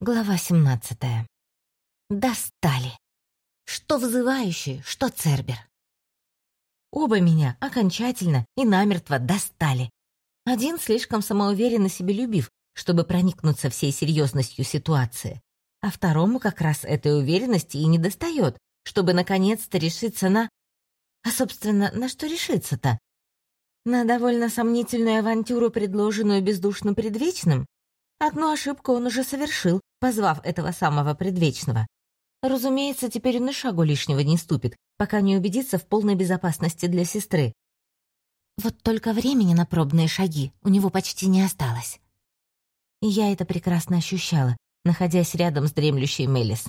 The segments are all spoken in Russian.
Глава 17. Достали. Что взывающий, что Цербер. Оба меня окончательно и намертво достали. Один слишком самоуверенно себелюбив, чтобы проникнуться всей серьезностью ситуации, а второму как раз этой уверенности и не достает, чтобы наконец-то решиться на... А, собственно, на что решиться-то? На довольно сомнительную авантюру, предложенную бездушным предвечным? Одну ошибку он уже совершил, позвав этого самого предвечного. Разумеется, теперь он и шагу лишнего не ступит, пока не убедится в полной безопасности для сестры. Вот только времени на пробные шаги у него почти не осталось. И я это прекрасно ощущала, находясь рядом с дремлющей Мелис.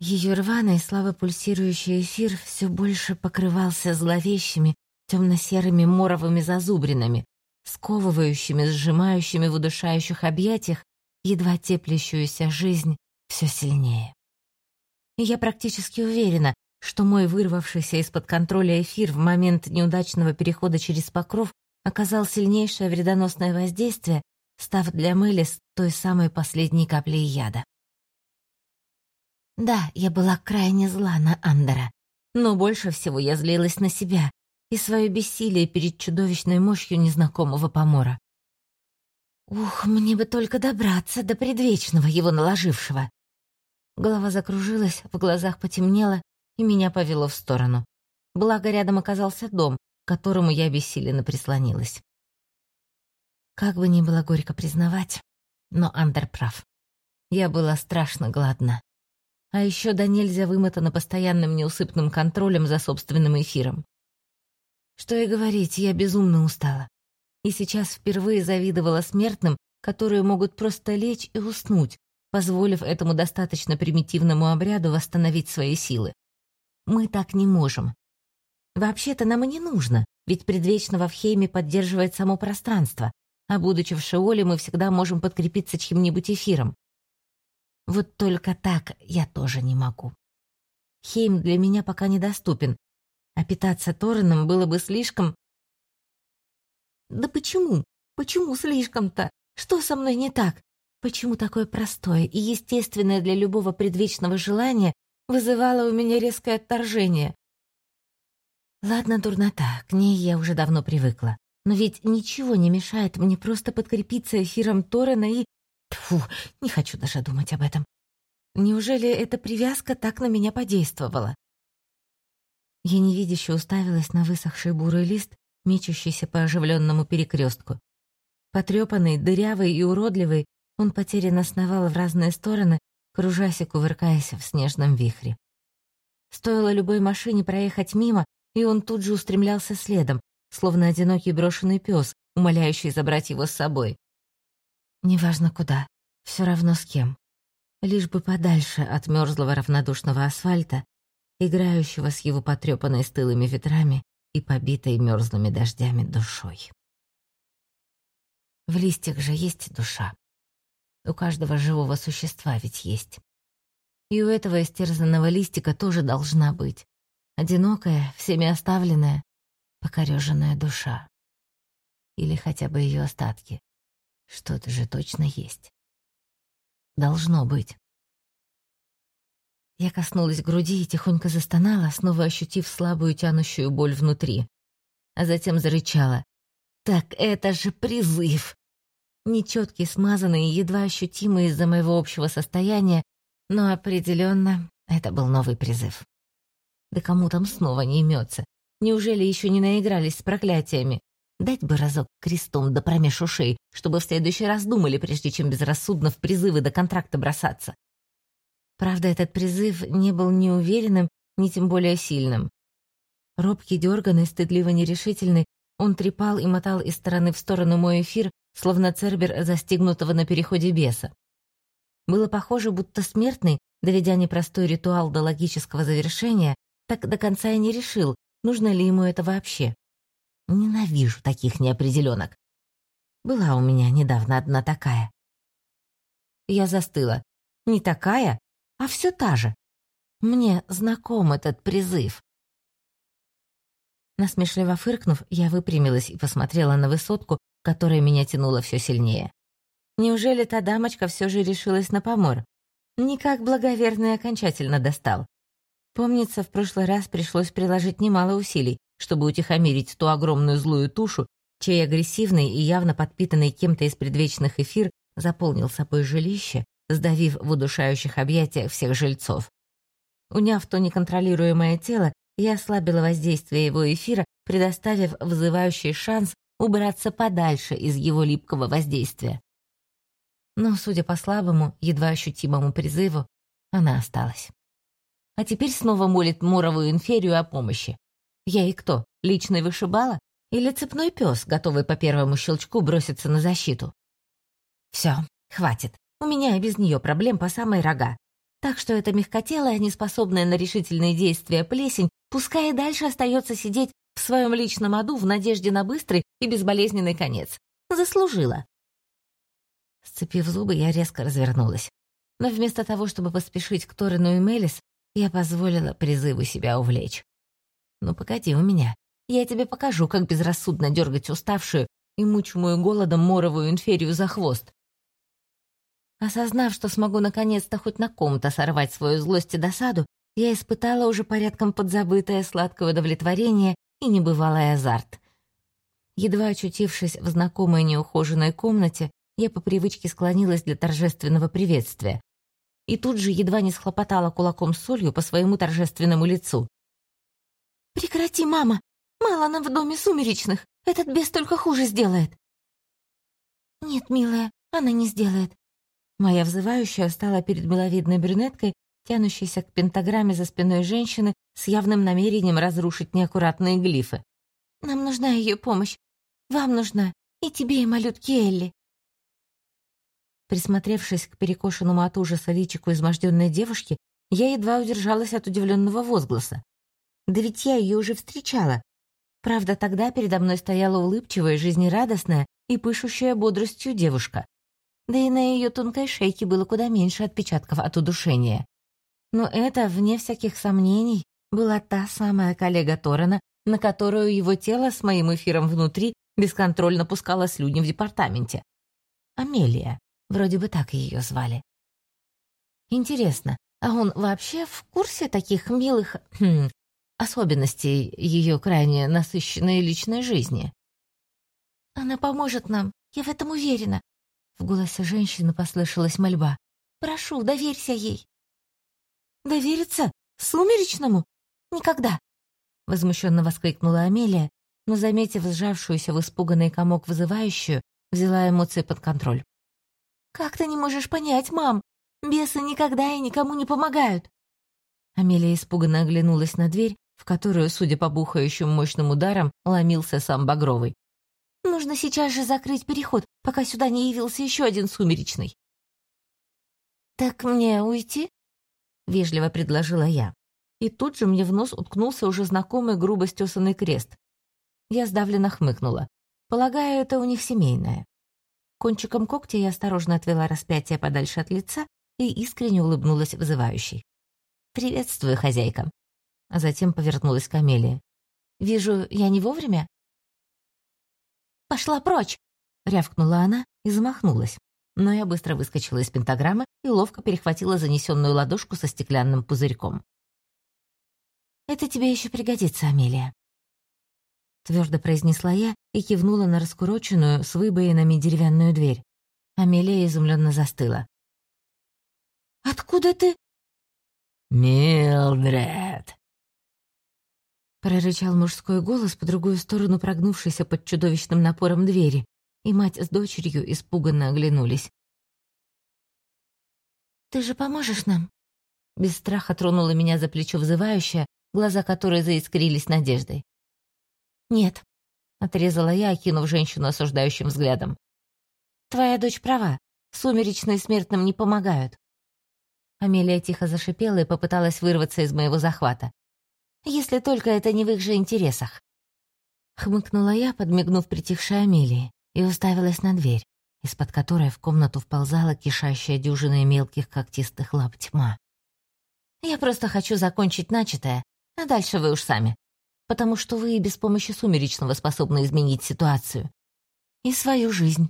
Ее рваный, слабо пульсирующий эфир все больше покрывался зловещими, темно-серыми моровыми зазубринами, сковывающими, сжимающими в удушающих объятиях едва теплящуюся жизнь все сильнее. Я практически уверена, что мой вырвавшийся из-под контроля эфир в момент неудачного перехода через покров оказал сильнейшее вредоносное воздействие, став для Мэлис той самой последней каплей яда. Да, я была крайне зла на Андера, но больше всего я злилась на себя, и свое бессилие перед чудовищной мощью незнакомого помора. Ух, мне бы только добраться до предвечного его наложившего. Голова закружилась, в глазах потемнело, и меня повело в сторону. Благо, рядом оказался дом, к которому я бессиленно прислонилась. Как бы ни было горько признавать, но Андер прав. Я была страшно голодна. А еще до нельзя вымотана постоянным неусыпным контролем за собственным эфиром. Что и говорить, я безумно устала. И сейчас впервые завидовала смертным, которые могут просто лечь и уснуть, позволив этому достаточно примитивному обряду восстановить свои силы. Мы так не можем. Вообще-то нам и не нужно, ведь предвечного в Хейме поддерживает само пространство, а будучи в Шеоле, мы всегда можем подкрепиться чьим-нибудь эфиром. Вот только так я тоже не могу. Хейм для меня пока недоступен, а питаться Тореном было бы слишком... Да почему? Почему слишком-то? Что со мной не так? Почему такое простое и естественное для любого предвечного желания вызывало у меня резкое отторжение? Ладно, дурнота, к ней я уже давно привыкла. Но ведь ничего не мешает мне просто подкрепиться эфиром Торена и... Тьфу, не хочу даже думать об этом. Неужели эта привязка так на меня подействовала? Я невидяще уставилась на высохший бурый лист, мечущийся по оживленному перекрестку. Потрепанный, дырявый и уродливый, он потерянно сновал в разные стороны, кружась и кувыркаясь в снежном вихре. Стоило любой машине проехать мимо, и он тут же устремлялся следом, словно одинокий брошенный пес, умоляющий забрать его с собой. Неважно куда, все равно с кем. Лишь бы подальше от мерзлого равнодушного асфальта играющего с его потрепанной стылыми ветрами и побитой мерзлыми дождями душой. В листьях же есть душа. У каждого живого существа ведь есть. И у этого истерзанного листика тоже должна быть. Одинокая, всеми оставленная, покореженная душа. Или хотя бы ее остатки. Что-то же точно есть. Должно быть. Я коснулась груди и тихонько застонала, снова ощутив слабую тянущую боль внутри. А затем зарычала. «Так это же призыв!» Нечеткий, смазанный едва ощутимый из-за моего общего состояния, но определенно это был новый призыв. Да кому там снова не имется? Неужели еще не наигрались с проклятиями? Дать бы разок крестом да промеж ушей, чтобы в следующий раз думали, прежде чем безрассудно в призывы до контракта бросаться. Правда, этот призыв не был ни уверенным, ни тем более сильным. Робкий, дерганный, стыдливо нерешительный, он трепал и мотал из стороны в сторону мой эфир, словно цербер застигнутого на переходе беса. Было похоже, будто смертный, доведя непростой ритуал до логического завершения, так до конца и не решил, нужно ли ему это вообще. Ненавижу таких неопределенок. Была у меня недавно одна такая. Я застыла. Не такая, а все та же. Мне знаком этот призыв. Насмешливо фыркнув, я выпрямилась и посмотрела на высотку, которая меня тянула все сильнее. Неужели та дамочка все же решилась на помор? Никак благоверный окончательно достал. Помнится, в прошлый раз пришлось приложить немало усилий, чтобы утихомирить ту огромную злую тушу, чей агрессивный и явно подпитанный кем-то из предвечных эфир заполнил собой жилище, сдавив в удушающих объятиях всех жильцов. Уняв то неконтролируемое тело, я ослабила воздействие его эфира, предоставив вызывающий шанс убраться подальше из его липкого воздействия. Но, судя по слабому, едва ощутимому призыву, она осталась. А теперь снова молит моровую инферию о помощи. Я и кто, личный вышибала? Или цепной пес, готовый по первому щелчку броситься на защиту? Все, хватит. У меня и без нее проблем по самой рога. Так что эта мягкотелая, неспособная на решительные действия плесень, пускай и дальше остается сидеть в своем личном аду в надежде на быстрый и безболезненный конец. Заслужила. Сцепив зубы, я резко развернулась. Но вместо того, чтобы поспешить к Торину и Мелис, я позволила призыву себя увлечь. «Ну погоди у меня. Я тебе покажу, как безрассудно дергать уставшую и мучимую голодом моровую инферию за хвост». Осознав, что смогу наконец-то хоть на ком-то сорвать свою злость и досаду, я испытала уже порядком подзабытое сладкое удовлетворение и небывалый азарт. Едва очутившись в знакомой неухоженной комнате, я по привычке склонилась для торжественного приветствия. И тут же едва не схлопотала кулаком солью по своему торжественному лицу. «Прекрати, мама! Мало нам в доме сумеречных! Этот бес только хуже сделает!» «Нет, милая, она не сделает». Моя взывающая стала перед миловидной брюнеткой, тянущейся к пентаграмме за спиной женщины с явным намерением разрушить неаккуратные глифы. «Нам нужна ее помощь. Вам нужна. И тебе, и малютке Элли. Присмотревшись к перекошенному от ужаса личику изможденной девушки, я едва удержалась от удивленного возгласа. Да ведь я ее уже встречала. Правда, тогда передо мной стояла улыбчивая, жизнерадостная и пышущая бодростью девушка. Да и на ее тонкой шейке было куда меньше отпечатков от удушения. Но это, вне всяких сомнений, была та самая коллега Торрена, на которую его тело с моим эфиром внутри бесконтрольно пускало слюни в департаменте. Амелия. Вроде бы так ее звали. Интересно, а он вообще в курсе таких милых хм, особенностей ее крайне насыщенной личной жизни? «Она поможет нам, я в этом уверена», — в голосе женщины послышалась мольба. «Прошу, доверься ей». «Довериться? Сумеречному? Никогда!» — возмущенно воскликнула Амелия, но, заметив сжавшуюся в испуганный комок вызывающую, взяла эмоции под контроль. «Как ты не можешь понять, мам? Бесы никогда и никому не помогают!» Амелия испуганно оглянулась на дверь, в которую, судя по бухающим мощным ударам, ломился сам Багровый. «Нужно сейчас же закрыть переход, пока сюда не явился еще один сумеречный». «Так мне уйти?» — вежливо предложила я. И тут же мне в нос уткнулся уже знакомый грубо стесанный крест. Я сдавленно хмыкнула. Полагаю, это у них семейное. Кончиком когтя я осторожно отвела распятие подальше от лица и искренне улыбнулась вызывающей. «Приветствую, хозяйка». А затем повернулась к Амелии. «Вижу, я не вовремя?» «Пошла прочь!» — рявкнула она и замахнулась. Но я быстро выскочила из пентаграммы и ловко перехватила занесенную ладошку со стеклянным пузырьком. «Это тебе еще пригодится, Амелия», твердо произнесла я и кивнула на раскуроченную с выбоинами деревянную дверь. Амелия изумленно застыла. «Откуда ты?» «Милдред!» Прорычал мужской голос по другую сторону прогнувшейся под чудовищным напором двери, и мать с дочерью испуганно оглянулись. «Ты же поможешь нам?» Без страха тронула меня за плечо взывающая, глаза которой заискрились надеждой. «Нет», — отрезала я, окинув женщину осуждающим взглядом. «Твоя дочь права. Сумеречные смертным не помогают». Амелия тихо зашипела и попыталась вырваться из моего захвата. «Если только это не в их же интересах». Хмыкнула я, подмигнув притихшей Амелии, и уставилась на дверь, из-под которой в комнату вползала кишащая дюжина мелких когтистых лап тьма. «Я просто хочу закончить начатое, а дальше вы уж сами потому что вы и без помощи сумеречного способны изменить ситуацию. И свою жизнь.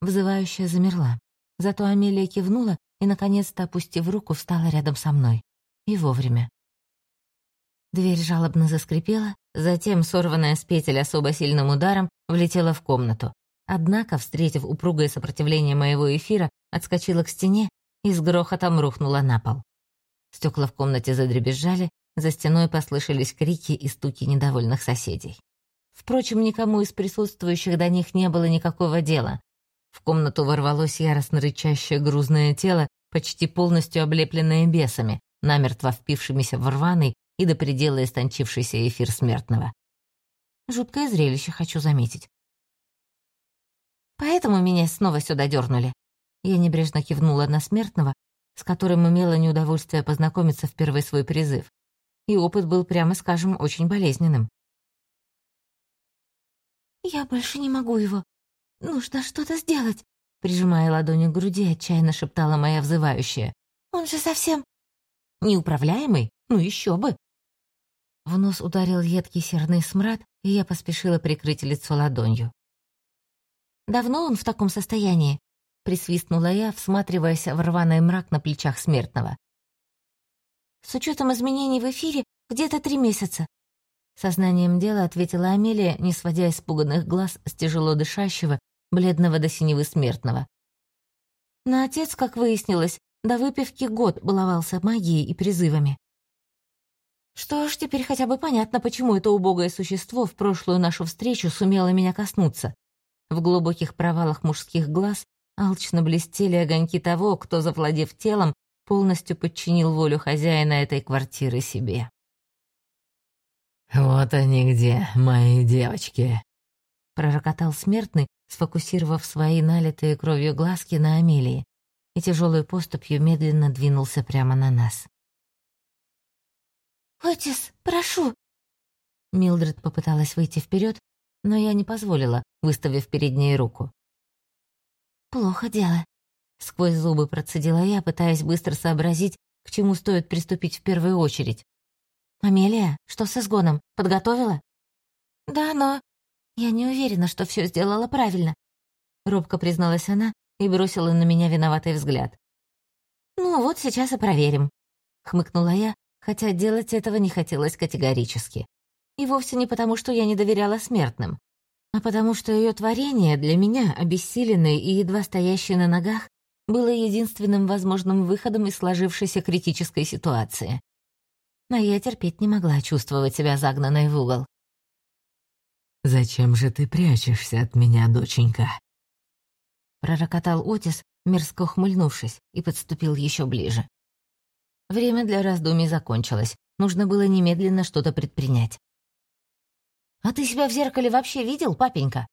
Вызывающая замерла. Зато Амелия кивнула и, наконец-то, опустив руку, встала рядом со мной. И вовремя. Дверь жалобно заскрипела, затем, сорванная с петель особо сильным ударом, влетела в комнату. Однако, встретив упругое сопротивление моего эфира, отскочила к стене и с грохотом рухнула на пол. Стекла в комнате задребезжали, за стеной послышались крики и стуки недовольных соседей. Впрочем, никому из присутствующих до них не было никакого дела. В комнату ворвалось яростно рычащее грузное тело, почти полностью облепленное бесами, намертво впившимися в рваный и до предела истончившийся эфир смертного. Жуткое зрелище, хочу заметить. «Поэтому меня снова сюда дернули. Я небрежно кивнула на смертного, с которым имела неудовольствие познакомиться в первый свой призыв. И опыт был, прямо скажем, очень болезненным. «Я больше не могу его. Нужно что-то сделать», прижимая ладонью к груди, отчаянно шептала моя взывающая. «Он же совсем...» «Неуправляемый? Ну еще бы!» В нос ударил едкий серный смрад, и я поспешила прикрыть лицо ладонью. «Давно он в таком состоянии?» — присвистнула я, всматриваясь в рваный мрак на плечах смертного. «С учетом изменений в эфире, где-то три месяца. Сознанием дела ответила Амелия, не сводя испуганных глаз с тяжело дышащего, бледного до синевы смертного. Но отец, как выяснилось, до выпивки год баловался магией и призывами. Что ж, теперь хотя бы понятно, почему это убогое существо в прошлую нашу встречу сумело меня коснуться. В глубоких провалах мужских глаз алчно блестели огоньки того, кто, завладев телом, полностью подчинил волю хозяина этой квартиры себе. «Вот они где, мои девочки!» Пророкотал смертный, сфокусировав свои налитые кровью глазки на Амелии, и тяжелой поступью медленно двинулся прямо на нас. «Отис, прошу!» Милдред попыталась выйти вперед, но я не позволила, выставив перед ней руку. «Плохо дело», — сквозь зубы процедила я, пытаясь быстро сообразить, к чему стоит приступить в первую очередь. «Амелия, что с изгоном? Подготовила?» «Да, но...» «Я не уверена, что все сделала правильно», — робко призналась она и бросила на меня виноватый взгляд. «Ну вот сейчас и проверим», — хмыкнула я, хотя делать этого не хотелось категорически. И вовсе не потому, что я не доверяла смертным, а потому что ее творение для меня, обессиленное и едва стоящее на ногах, было единственным возможным выходом из сложившейся критической ситуации но я терпеть не могла чувствовать себя загнанной в угол. «Зачем же ты прячешься от меня, доченька?» Пророкотал Отис, мерзко ухмыльнувшись, и подступил еще ближе. Время для раздумий закончилось, нужно было немедленно что-то предпринять. «А ты себя в зеркале вообще видел, папенька?»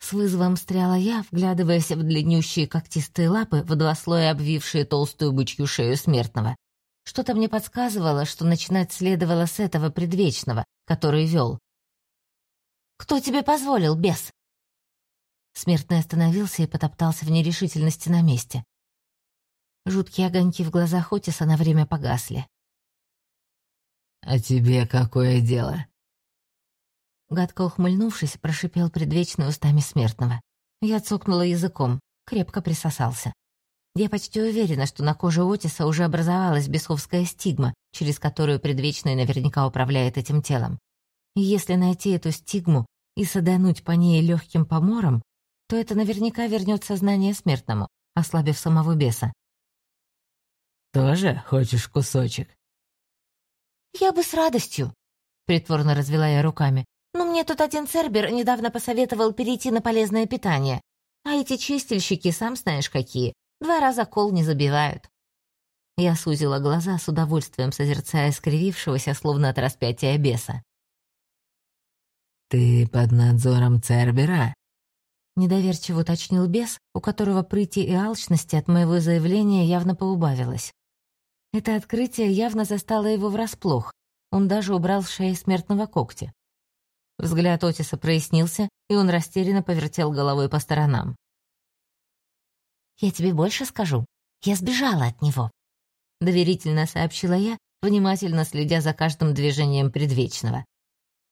С вызовом стряла я, вглядываясь в длиннющие когтистые лапы, в два слоя обвившие толстую бычью шею смертного. Что-то мне подсказывало, что начинать следовало с этого предвечного, который вел. «Кто тебе позволил, бес?» Смертный остановился и потоптался в нерешительности на месте. Жуткие огоньки в глазах Отиса на время погасли. «А тебе какое дело?» Гадко ухмыльнувшись, прошипел предвечный устами смертного. Я цокнула языком, крепко присосался. Я почти уверена, что на коже Отиса уже образовалась бесовская стигма, через которую предвечный наверняка управляет этим телом. И если найти эту стигму и садануть по ней легким помором, то это наверняка вернет сознание смертному, ослабив самого беса. «Тоже хочешь кусочек?» «Я бы с радостью», — притворно развела я руками. «Но мне тут один цербер недавно посоветовал перейти на полезное питание. А эти чистильщики, сам знаешь какие, Два раза кол не забивают. Я сузила глаза с удовольствием, созерцая скривившегося, словно от распятия беса. «Ты под надзором Цербера?» Недоверчиво уточнил бес, у которого прыти и алчности от моего заявления явно поубавилось. Это открытие явно застало его врасплох. Он даже убрал с шеи смертного когтя. Взгляд Отиса прояснился, и он растерянно повертел головой по сторонам. «Я тебе больше скажу. Я сбежала от него», — доверительно сообщила я, внимательно следя за каждым движением предвечного.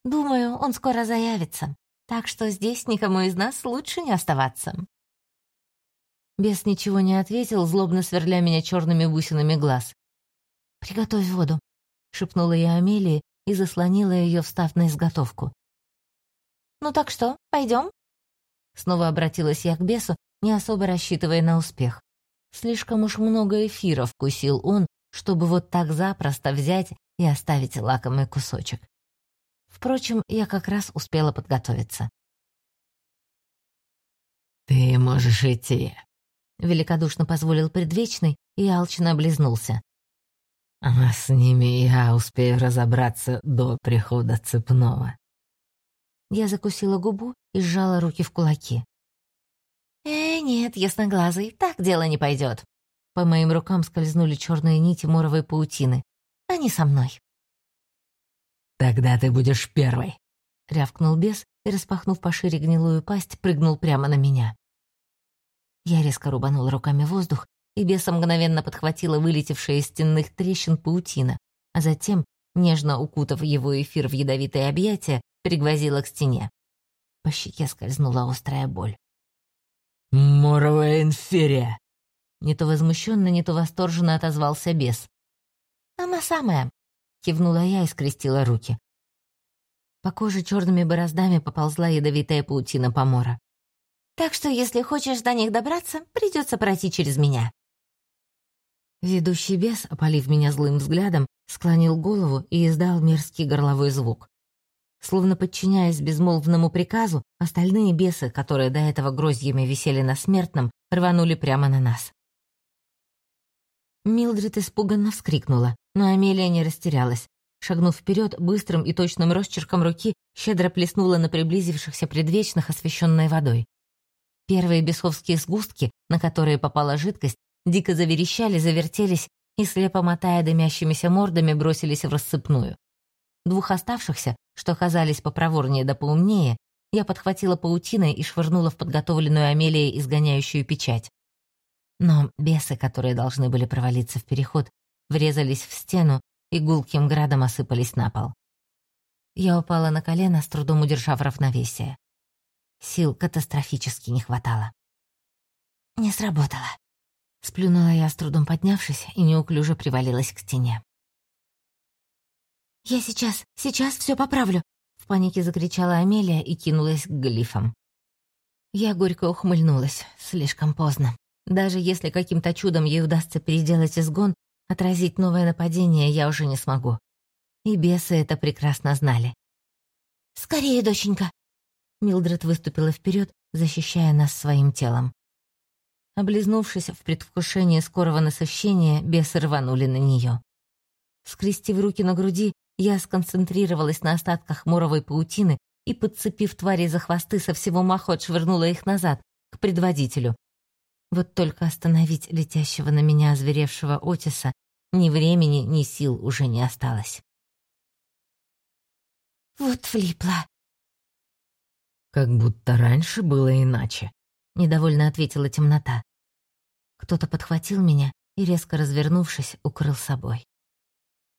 «Думаю, он скоро заявится, так что здесь никому из нас лучше не оставаться». Бес ничего не ответил, злобно сверля меня черными бусинами глаз. «Приготовь воду», — шепнула я Амелии и заслонила ее, встав на изготовку. «Ну так что, пойдем?» Снова обратилась я к бесу, не особо рассчитывая на успех. Слишком уж много эфира вкусил он, чтобы вот так запросто взять и оставить лакомый кусочек. Впрочем, я как раз успела подготовиться. «Ты можешь идти», — великодушно позволил предвечный и алчно облизнулся. «А с ними я успею разобраться до прихода цепного». Я закусила губу и сжала руки в кулаки. «Эй, нет, ясноглазый, так дело не пойдет. По моим рукам скользнули черные нити моровой паутины. Они со мной. «Тогда ты будешь первой», — рявкнул бес и, распахнув пошире гнилую пасть, прыгнул прямо на меня. Я резко рубанула руками воздух, и беса мгновенно подхватила вылетевшая из стенных трещин паутина, а затем, нежно укутав его эфир в ядовитое объятие, пригвозила к стене. По щеке скользнула острая боль. «Моровая инферия!» Не то возмущенно, не то восторженно отозвался бес. «Она самая!» — кивнула я и скрестила руки. По коже черными бороздами поползла ядовитая паутина помора. «Так что, если хочешь до них добраться, придется пройти через меня». Ведущий бес, опалив меня злым взглядом, склонил голову и издал мерзкий горловой звук. Словно подчиняясь безмолвному приказу, остальные бесы, которые до этого грозьями висели на смертном, рванули прямо на нас. Милдрид испуганно вскрикнула, но Амелия не растерялась. Шагнув вперед, быстрым и точным росчерком руки щедро плеснула на приблизившихся предвечных освещенной водой. Первые бесовские сгустки, на которые попала жидкость, дико заверещали, завертелись и, слепо мотая дымящимися мордами, бросились в рассыпную. Двух оставшихся, что оказались попроворнее да поумнее, я подхватила паутиной и швырнула в подготовленную Амелией изгоняющую печать. Но бесы, которые должны были провалиться в переход, врезались в стену и гулким градом осыпались на пол. Я упала на колено, с трудом удержав равновесие. Сил катастрофически не хватало. «Не сработало», — сплюнула я, с трудом поднявшись, и неуклюже привалилась к стене. «Я сейчас, сейчас все поправлю!» В панике закричала Амелия и кинулась к глифам. Я горько ухмыльнулась. Слишком поздно. Даже если каким-то чудом ей удастся переделать изгон, отразить новое нападение я уже не смогу. И бесы это прекрасно знали. «Скорее, доченька!» Милдред выступила вперед, защищая нас своим телом. Облизнувшись в предвкушении скорого насыщения, бесы рванули на нее. Скрестив руки на груди, я сконцентрировалась на остатках моровой паутины и, подцепив твари за хвосты, со всего маху отшвырнула их назад, к предводителю. Вот только остановить летящего на меня озверевшего Отиса ни времени, ни сил уже не осталось. «Вот влипла!» «Как будто раньше было иначе», — недовольно ответила темнота. Кто-то подхватил меня и, резко развернувшись, укрыл собой.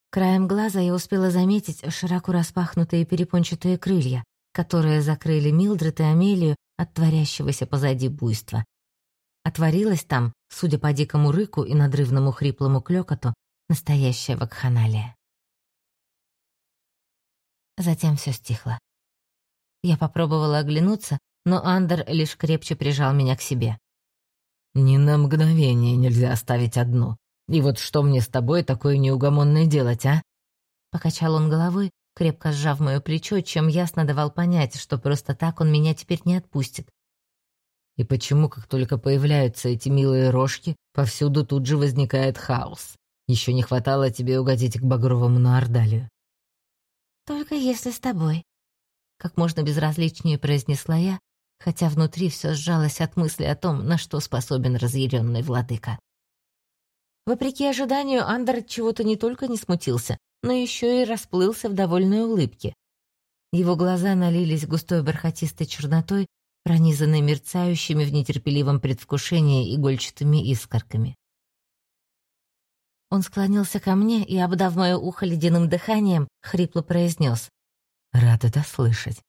Краем глаза я успела заметить широко распахнутые перепончатые крылья, которые закрыли Милдред и Амелию от творящегося позади буйства. Отворилась там, судя по дикому рыку и надрывному хриплому клёкоту, настоящая вакханалия. Затем все стихло. Я попробовала оглянуться, но Андер лишь крепче прижал меня к себе. «Ни на мгновение нельзя оставить одну», и вот что мне с тобой такое неугомонное делать, а?» Покачал он головой, крепко сжав мое плечо, чем ясно давал понять, что просто так он меня теперь не отпустит. И почему, как только появляются эти милые рожки, повсюду тут же возникает хаос? Еще не хватало тебе угодить к Багровому на Ордалию. «Только если с тобой», — как можно безразличнее произнесла я, хотя внутри все сжалось от мысли о том, на что способен разъяренный владыка. Вопреки ожиданию, Андер чего-то не только не смутился, но еще и расплылся в довольной улыбке. Его глаза налились густой бархатистой чернотой, пронизанной мерцающими в нетерпеливом предвкушении игольчатыми искорками. Он склонился ко мне и, обдав мое ухо ледяным дыханием, хрипло произнес. «Рад это слышать».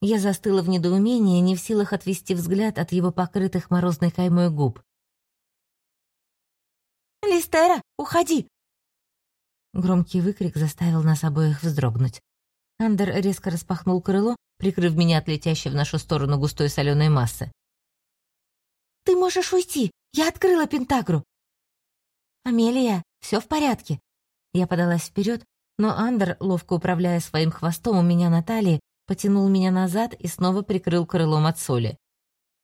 Я застыла в недоумении, не в силах отвести взгляд от его покрытых морозной каймой губ. «Листера, уходи!» Громкий выкрик заставил нас обоих вздрогнуть. Андер резко распахнул крыло, прикрыв меня от летящей в нашу сторону густой соленой массы. «Ты можешь уйти! Я открыла Пентагру!» «Амелия, все в порядке!» Я подалась вперед, но Андер, ловко управляя своим хвостом у меня на талии, потянул меня назад и снова прикрыл крылом от соли.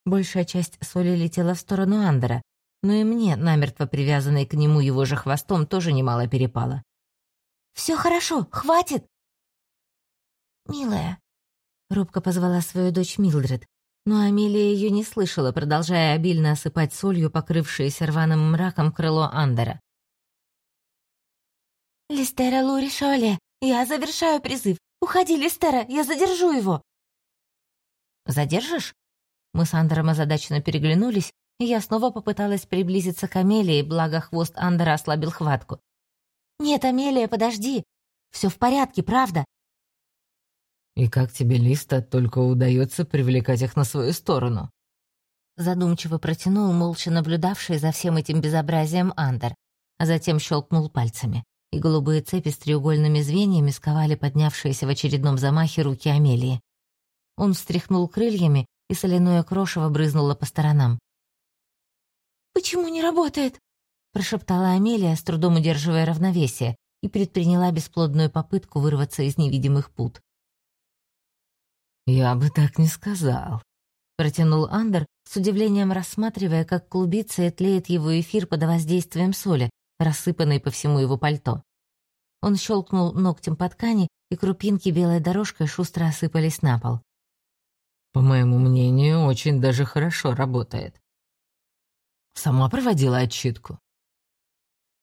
Большая часть соли летела в сторону Андера, но и мне, намертво привязанной к нему его же хвостом, тоже немало перепало. «Все хорошо, хватит!» «Милая», — робко позвала свою дочь Милдред, но Амелия ее не слышала, продолжая обильно осыпать солью покрывшееся рваным мраком крыло Андера. «Листера Лури Шоле, я завершаю призыв. Уходи, Листера, я задержу его!» «Задержишь?» Мы с Андером озадаченно переглянулись, и я снова попыталась приблизиться к Амелии, благо хвост Андера ослабил хватку. «Нет, Амелия, подожди! Все в порядке, правда?» «И как тебе, Листа, только удается привлекать их на свою сторону?» Задумчиво протянул молча наблюдавший за всем этим безобразием Андер, а затем щелкнул пальцами, и голубые цепи с треугольными звеньями сковали поднявшиеся в очередном замахе руки Амелии. Он встряхнул крыльями, и соляное крошево брызнуло по сторонам. «Почему не работает?» — прошептала Амелия, с трудом удерживая равновесие, и предприняла бесплодную попытку вырваться из невидимых пут. «Я бы так не сказал», — протянул Андер, с удивлением рассматривая, как клубится и тлеет его эфир под воздействием соли, рассыпанной по всему его пальто. Он щелкнул ногтем по ткани, и крупинки белой дорожкой шустро осыпались на пол. «По моему мнению, очень даже хорошо работает». «Сама проводила отчитку?»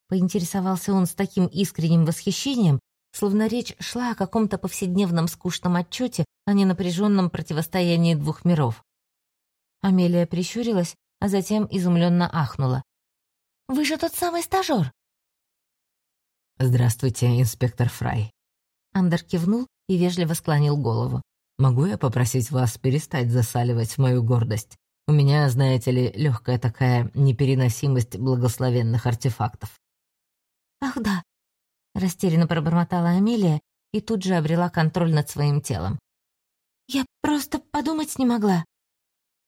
Поинтересовался он с таким искренним восхищением, словно речь шла о каком-то повседневном скучном отчете, а не напряженном противостоянии двух миров. Амелия прищурилась, а затем изумленно ахнула. «Вы же тот самый стажер!» «Здравствуйте, инспектор Фрай». Андер кивнул и вежливо склонил голову. «Могу я попросить вас перестать засаливать мою гордость? У меня, знаете ли, легкая такая непереносимость благословенных артефактов». «Ах да!» — растерянно пробормотала Амелия и тут же обрела контроль над своим телом. «Я просто подумать не могла».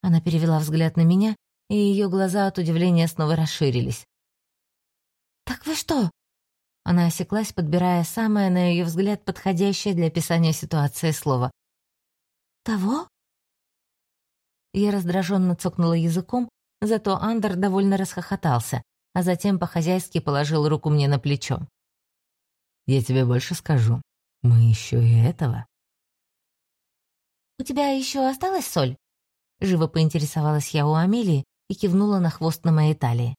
Она перевела взгляд на меня, и ее глаза от удивления снова расширились. «Так вы что?» Она осеклась, подбирая самое, на ее взгляд, подходящее для описания ситуации слово. «Того?» Я раздраженно цокнула языком, зато Андер довольно расхохотался а затем по-хозяйски положил руку мне на плечо. «Я тебе больше скажу. Мы еще и этого». «У тебя еще осталась соль?» Живо поинтересовалась я у Амелии и кивнула на хвост на моей талии.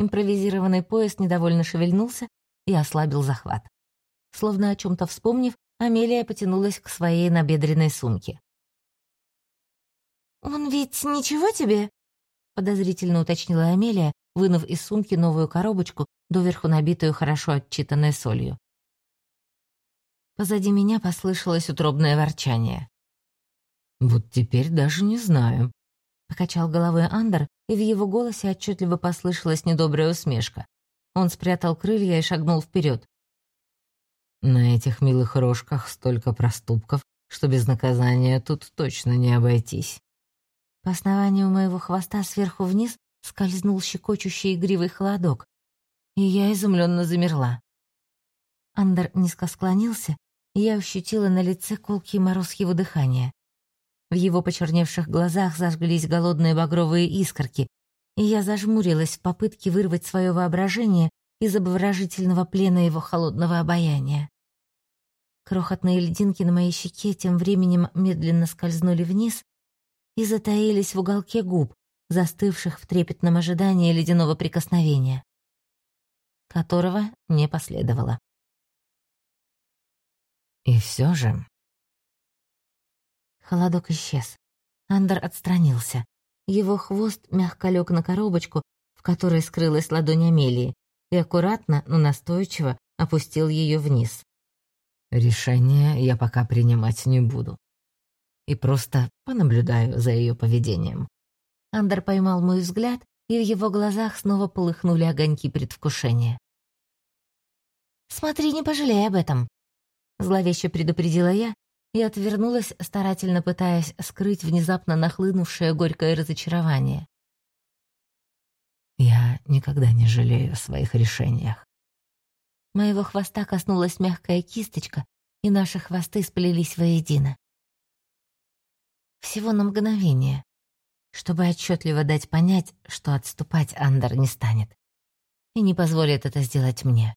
Импровизированный пояс недовольно шевельнулся и ослабил захват. Словно о чем-то вспомнив, Амелия потянулась к своей набедренной сумке. «Он ведь ничего тебе?» — подозрительно уточнила Амелия, вынув из сумки новую коробочку, доверху набитую хорошо отчитанной солью. Позади меня послышалось утробное ворчание. «Вот теперь даже не знаю», — покачал головой Андер, и в его голосе отчетливо послышалась недобрая усмешка. Он спрятал крылья и шагнул вперед. «На этих милых рожках столько проступков, что без наказания тут точно не обойтись». По основанию моего хвоста сверху вниз скользнул щекочущий игривый холодок, и я изумленно замерла. Андер низко склонился, и я ощутила на лице колкий мороз его дыхания. В его почерневших глазах зажглись голодные багровые искорки, и я зажмурилась в попытке вырвать свое воображение из обворожительного плена его холодного обаяния. Крохотные льдинки на моей щеке тем временем медленно скользнули вниз и затаились в уголке губ, застывших в трепетном ожидании ледяного прикосновения, которого не последовало. И все же... Холодок исчез. Андер отстранился. Его хвост мягко лег на коробочку, в которой скрылась ладонь Амелии, и аккуратно, но настойчиво опустил ее вниз. «Решение я пока принимать не буду. и просто понаблюдаю за ее поведением». Андер поймал мой взгляд, и в его глазах снова полыхнули огоньки предвкушения. «Смотри, не пожалей об этом», — зловеще предупредила я и отвернулась, старательно пытаясь скрыть внезапно нахлынувшее горькое разочарование. «Я никогда не жалею о своих решениях». Моего хвоста коснулась мягкая кисточка, и наши хвосты сплелись воедино. Всего на мгновение, чтобы отчетливо дать понять, что отступать Андер не станет и не позволит это сделать мне.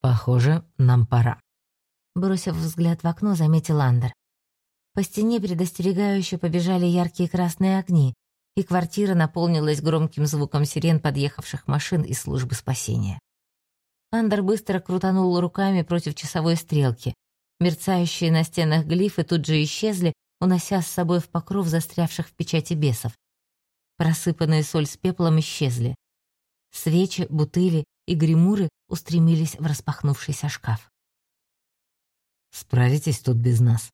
«Похоже, нам пора», — бросив взгляд в окно, заметил Андер. По стене предостерегающе побежали яркие красные огни, и квартира наполнилась громким звуком сирен подъехавших машин из службы спасения. Андер быстро крутанул руками против часовой стрелки. Мерцающие на стенах глифы тут же исчезли, унося с собой в покров застрявших в печати бесов. Просыпанные соль с пеплом исчезли. Свечи, бутыли и гримуры устремились в распахнувшийся шкаф. «Справитесь тут без нас?»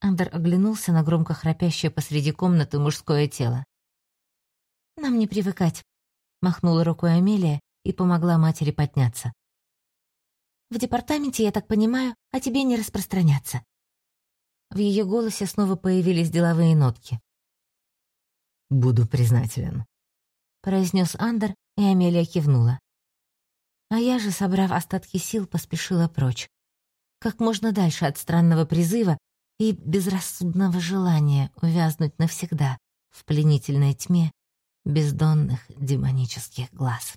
Андер оглянулся на громко храпящее посреди комнаты мужское тело. «Нам не привыкать», — махнула рукой Амелия и помогла матери подняться. «В департаменте, я так понимаю, о тебе не распространяться». В ее голосе снова появились деловые нотки. «Буду признателен», — произнес Андер, и Амелия кивнула. А я же, собрав остатки сил, поспешила прочь. Как можно дальше от странного призыва и безрассудного желания увязнуть навсегда в пленительной тьме бездонных демонических глаз.